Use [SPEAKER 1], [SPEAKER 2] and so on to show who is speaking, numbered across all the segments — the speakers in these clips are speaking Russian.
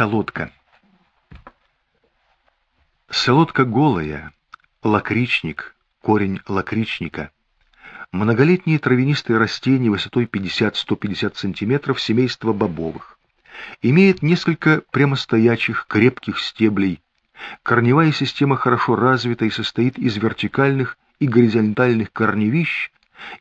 [SPEAKER 1] Солодка. Солодка голая, лакричник, корень лакричника. Многолетние травянистые растения высотой 50-150 см семейства бобовых. Имеет несколько прямостоячих, крепких стеблей. Корневая система хорошо развита и состоит из вертикальных и горизонтальных корневищ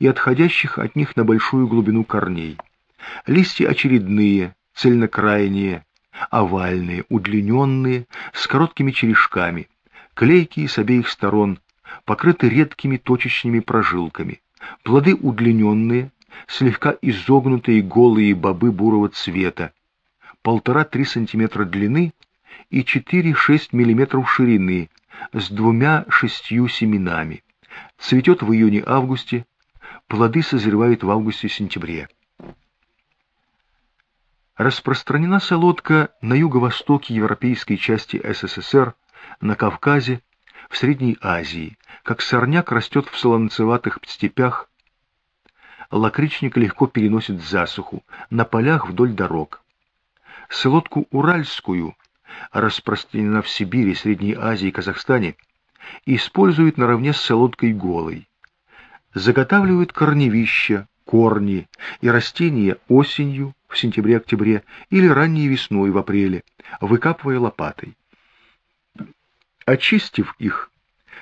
[SPEAKER 1] и отходящих от них на большую глубину корней. Листья очередные, цельнокрайние, овальные, удлиненные, с короткими черешками, клейкие с обеих сторон, покрыты редкими точечными прожилками. Плоды удлиненные, слегка изогнутые голые бобы бурого цвета, полтора-три сантиметра длины и 4-6 миллиметров ширины, с двумя-шестью семенами. Цветет в июне-августе, плоды созревают в августе-сентябре. Распространена солодка на юго-востоке европейской части СССР, на Кавказе, в Средней Азии, как сорняк растет в солонцеватых степях. Лакричник легко переносит засуху, на полях вдоль дорог. Солодку уральскую, распространена в Сибири, Средней Азии и Казахстане, используют наравне с солодкой голой. Заготавливают корневища, корни и растения осенью, в сентябре-октябре или ранней весной в апреле, выкапывая лопатой. Очистив их,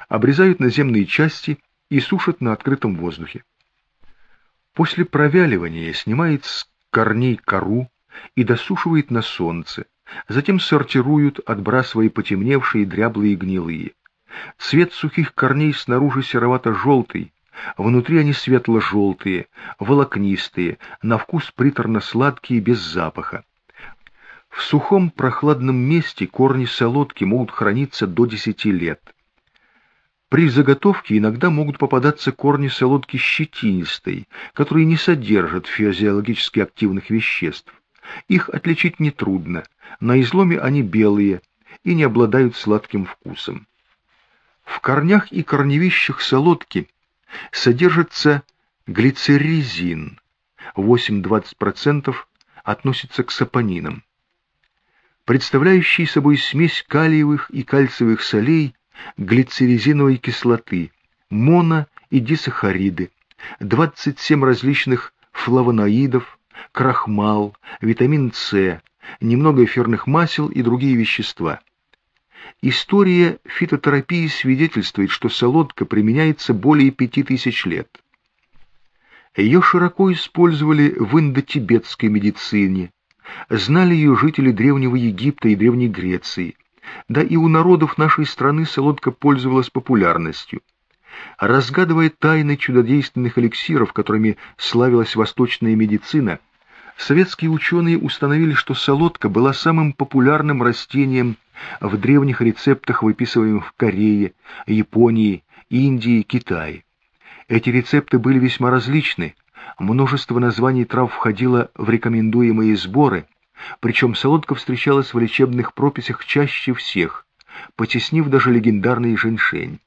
[SPEAKER 1] обрезают наземные части и сушат на открытом воздухе. После провяливания снимает с корней кору и досушивает на солнце, затем сортируют, отбрасывая потемневшие, дряблые гнилые. Цвет сухих корней снаружи серовато-желтый, Внутри они светло-желтые, волокнистые, на вкус приторно-сладкие, без запаха. В сухом прохладном месте корни солодки могут храниться до 10 лет. При заготовке иногда могут попадаться корни солодки щетинистой, которые не содержат физиологически активных веществ. Их отличить нетрудно, на изломе они белые и не обладают сладким вкусом. В корнях и корневищах солодки содержится глицеризин, 8-20% относится к сапонинам, представляющий собой смесь калиевых и кальциевых солей глицеризиновой кислоты, моно- и дисахариды, 27 различных флавоноидов, крахмал, витамин С, немного эфирных масел и другие вещества. История фитотерапии свидетельствует, что солодка применяется более пяти тысяч лет. Ее широко использовали в индотибетской медицине, знали ее жители Древнего Египта и Древней Греции, да и у народов нашей страны солодка пользовалась популярностью. Разгадывая тайны чудодейственных эликсиров, которыми славилась восточная медицина, советские ученые установили, что солодка была самым популярным растением в древних рецептах, выписываемых в Корее, Японии, Индии, Китае. Эти рецепты были весьма различны, множество названий трав входило в рекомендуемые сборы, причем солодка встречалась в лечебных прописях чаще всех, потеснив даже легендарный женьшень.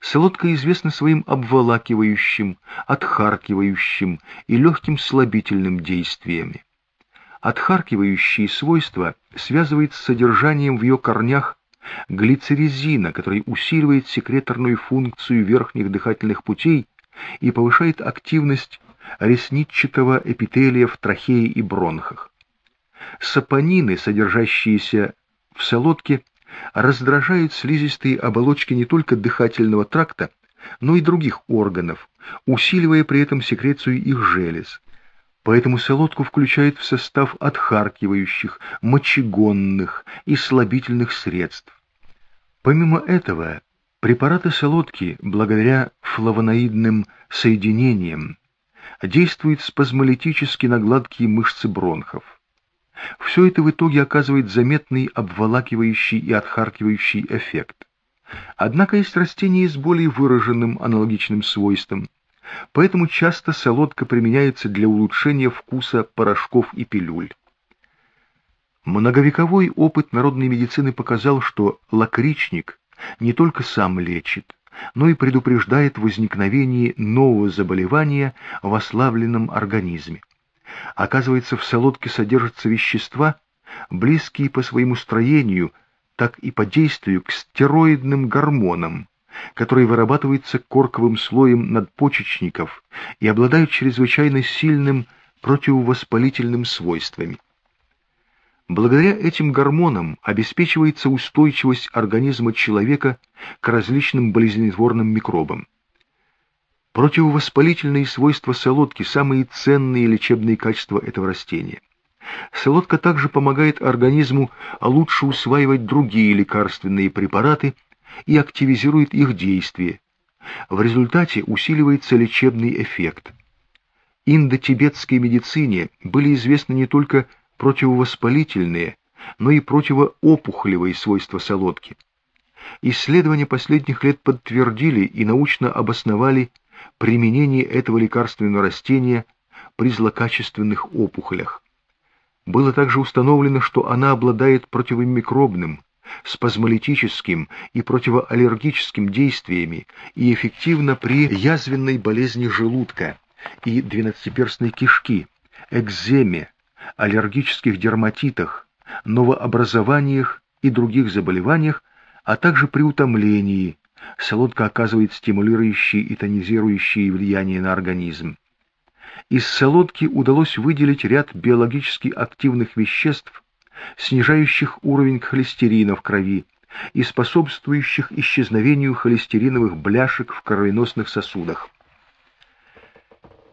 [SPEAKER 1] Солодка известна своим обволакивающим, отхаркивающим и легким слабительным действиями. Отхаркивающие свойства связывает с содержанием в ее корнях глицеризина, который усиливает секреторную функцию верхних дыхательных путей и повышает активность ресничатого эпителия в трахее и бронхах. Сапонины, содержащиеся в солодке, раздражают слизистые оболочки не только дыхательного тракта, но и других органов, усиливая при этом секрецию их желез поэтому солодку включают в состав отхаркивающих, мочегонных и слабительных средств. Помимо этого, препараты солодки, благодаря флавоноидным соединениям, действуют спазмолитически на гладкие мышцы бронхов. Все это в итоге оказывает заметный обволакивающий и отхаркивающий эффект. Однако есть растения с более выраженным аналогичным свойством, поэтому часто солодка применяется для улучшения вкуса порошков и пилюль. Многовековой опыт народной медицины показал, что лакричник не только сам лечит, но и предупреждает возникновение нового заболевания в ослабленном организме. Оказывается, в солодке содержатся вещества, близкие по своему строению, так и по действию к стероидным гормонам, которые вырабатываются корковым слоем надпочечников и обладают чрезвычайно сильным противовоспалительным свойствами. Благодаря этим гормонам обеспечивается устойчивость организма человека к различным болезнетворным микробам. Противовоспалительные свойства солодки – самые ценные лечебные качества этого растения. Солодка также помогает организму лучше усваивать другие лекарственные препараты и активизирует их действие. В результате усиливается лечебный эффект. Индотибетской медицине были известны не только противовоспалительные, но и противоопухолевые свойства солодки. Исследования последних лет подтвердили и научно обосновали применение этого лекарственного растения при злокачественных опухолях. Было также установлено, что она обладает противомикробным, спазмолитическим и противоаллергическим действиями и эффективна при язвенной болезни желудка и двенадцатиперстной кишки, экземе, аллергических дерматитах, новообразованиях и других заболеваниях, а также при утомлении. Солодка оказывает стимулирующие и тонизирующие влияние на организм. Из солодки удалось выделить ряд биологически активных веществ, снижающих уровень холестерина в крови и способствующих исчезновению холестериновых бляшек в кровеносных сосудах.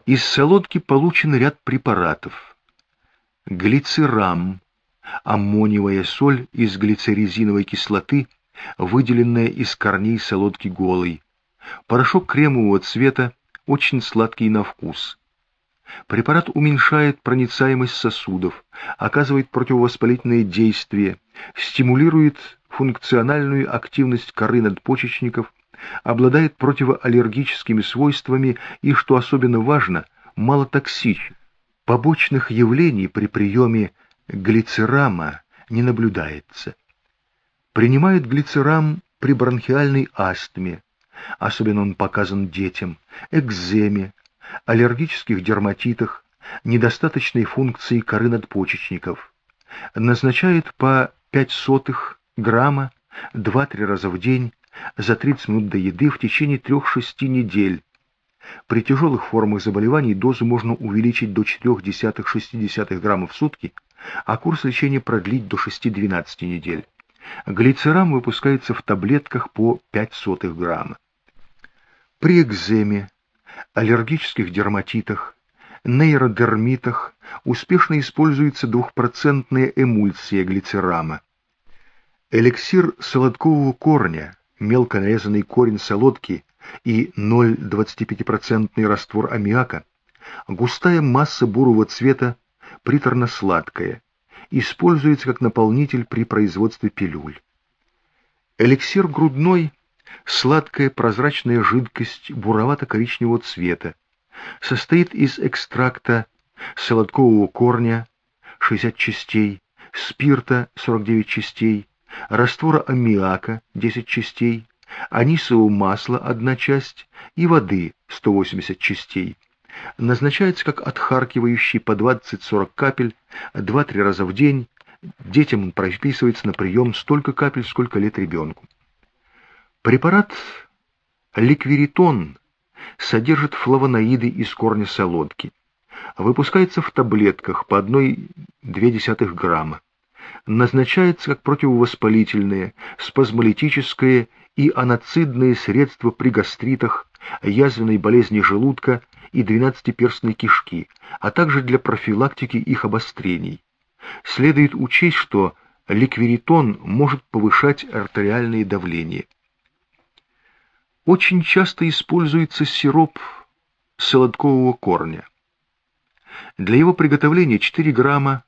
[SPEAKER 1] Из солодки получен ряд препаратов, глицерам, аммониевая соль из глицерезиновой кислоты, выделенная из корней солодки голой, порошок кремового цвета, очень сладкий на вкус. Препарат уменьшает проницаемость сосудов, оказывает противовоспалительное действие, стимулирует функциональную активность коры надпочечников, обладает противоаллергическими свойствами и, что особенно важно, малотоксичен. Побочных явлений при приеме глицерама не наблюдается. Принимают глицерам при бронхиальной астме, особенно он показан детям, экземе, аллергических дерматитах, недостаточной функции коры надпочечников. Назначают по 5 сотых грамма 2-3 раза в день за 30 минут до еды в течение 3-6 недель при тяжелых формах заболеваний дозу можно увеличить до 0,4-0,6 граммов в сутки, а курс лечения продлить до 6-12 недель. Глицерам выпускается в таблетках по 0,05 грамма. При экземе, аллергических дерматитах, нейродермитах успешно используется двухпроцентная эмульсия глицерама. Эликсир солодкового корня, мелко нарезанный корень солодки и 0,25% раствор аммиака, густая масса бурого цвета, приторно-сладкая, используется как наполнитель при производстве пилюль. Эликсир грудной – сладкая прозрачная жидкость буровато-коричневого цвета, состоит из экстракта солодкового корня 60 частей, спирта 49 частей, раствора аммиака 10 частей, анисового масла – одна часть и воды – 180 частей. Назначается как отхаркивающий по 20-40 капель 2-3 раза в день. Детям он прописывается на прием столько капель, сколько лет ребенку. Препарат ликвиритон содержит флавоноиды из корня солодки. Выпускается в таблетках по 1,2 грамма. Назначается как противовоспалительное, спазмолитическое и анацидные средства при гастритах, язвенной болезни желудка и двенадцатиперстной кишки, а также для профилактики их обострений. Следует учесть, что ликвиритон может повышать артериальное давление. Очень часто используется сироп солодкового корня. Для его приготовления 4 грамма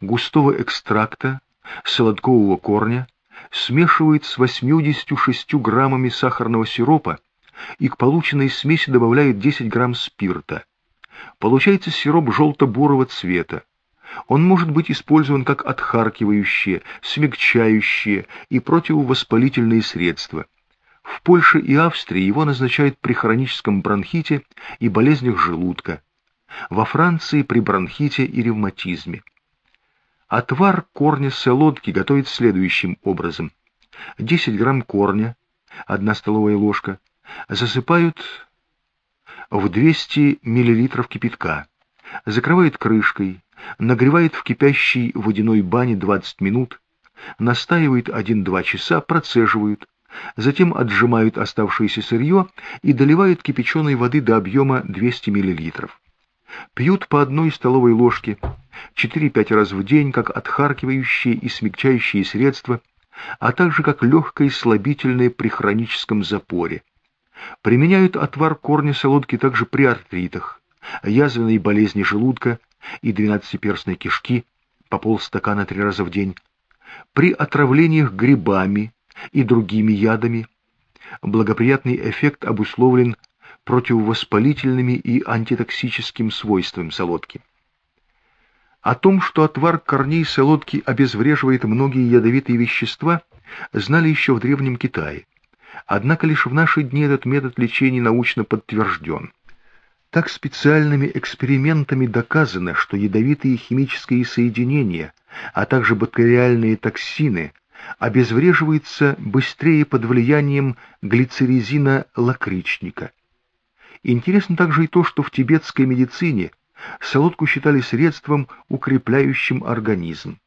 [SPEAKER 1] густого экстракта солодкового корня смешивают с 86 граммами сахарного сиропа и к полученной смеси добавляют 10 грамм спирта. Получается сироп желто-бурого цвета. Он может быть использован как отхаркивающее, смягчающее и противовоспалительные средства. В Польше и Австрии его назначают при хроническом бронхите и болезнях желудка. Во Франции при бронхите и ревматизме. Отвар корня солодки готовят следующим образом. 10 грамм корня, 1 столовая ложка, засыпают в 200 миллилитров кипятка, закрывают крышкой, нагревает в кипящей водяной бане 20 минут, настаивают 1-2 часа, процеживают, затем отжимают оставшееся сырье и доливают кипяченой воды до объема 200 мл. Пьют по одной столовой ложке 4-5 раз в день, как отхаркивающие и смягчающие средства, а также как легкое слабительное при хроническом запоре. Применяют отвар корня солодки также при артритах, язвенной болезни желудка и двенадцатиперстной кишки по полстакана три раза в день, при отравлениях грибами и другими ядами. Благоприятный эффект обусловлен противовоспалительными и антитоксическим свойствами солодки. О том, что отвар корней солодки обезвреживает многие ядовитые вещества, знали еще в Древнем Китае. Однако лишь в наши дни этот метод лечения научно подтвержден. Так специальными экспериментами доказано, что ядовитые химические соединения, а также бактериальные токсины обезвреживаются быстрее под влиянием глицеризина лакричника. Интересно также и то, что в тибетской медицине солодку считали средством, укрепляющим организм.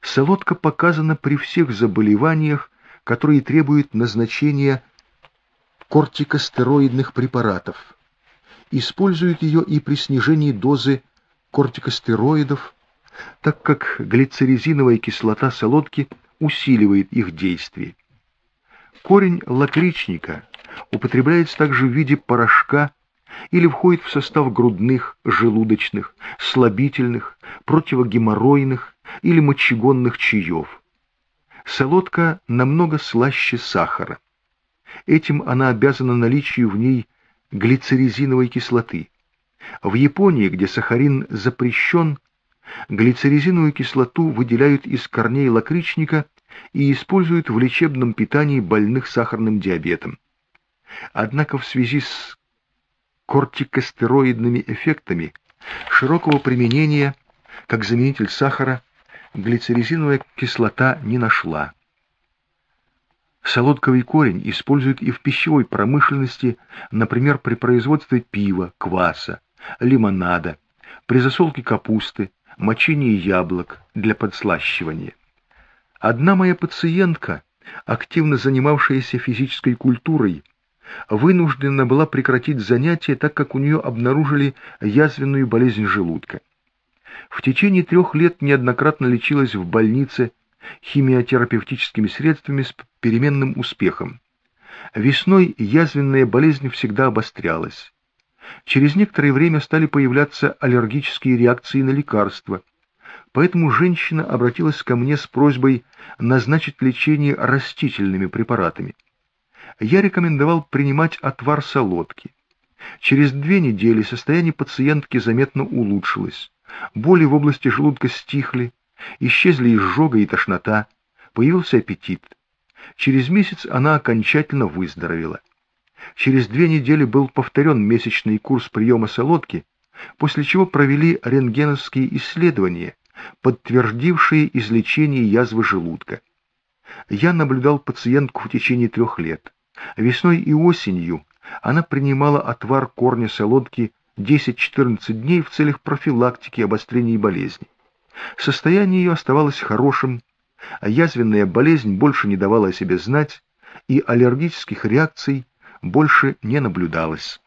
[SPEAKER 1] Солодка показана при всех заболеваниях, которые требуют назначения кортикостероидных препаратов используют ее и при снижении дозы кортикостероидов, так как глицеризиновая кислота солодки усиливает их действие. Корень лакричника употребляется также в виде порошка или входит в состав грудных, желудочных, слабительных, противогеморройных или мочегонных чаев. Солодка намного слаще сахара. Этим она обязана наличию в ней глицеризиновой кислоты. В Японии, где сахарин запрещен, глицеризиновую кислоту выделяют из корней лакричника и используют в лечебном питании больных сахарным диабетом. Однако в связи с кортикостероидными эффектами широкого применения как заменитель сахара глицеризиновая кислота не нашла. Солодковый корень используют и в пищевой промышленности, например, при производстве пива, кваса, лимонада, при засолке капусты, мочении яблок для подслащивания. Одна моя пациентка, активно занимавшаяся физической культурой, вынуждена была прекратить занятия, так как у нее обнаружили язвенную болезнь желудка. В течение трех лет неоднократно лечилась в больнице химиотерапевтическими средствами с переменным успехом. Весной язвенная болезнь всегда обострялась. Через некоторое время стали появляться аллергические реакции на лекарства, поэтому женщина обратилась ко мне с просьбой назначить лечение растительными препаратами. Я рекомендовал принимать отвар солодки. Через две недели состояние пациентки заметно улучшилось. Боли в области желудка стихли, Исчезли изжога и тошнота, появился аппетит. Через месяц она окончательно выздоровела. Через две недели был повторен месячный курс приема солодки, после чего провели рентгеновские исследования, подтвердившие излечение язвы желудка. Я наблюдал пациентку в течение трех лет. Весной и осенью она принимала отвар корня солодки 10-14 дней в целях профилактики обострения болезни. Состояние ее оставалось хорошим, а язвенная болезнь больше не давала о себе знать, и аллергических реакций больше не наблюдалось.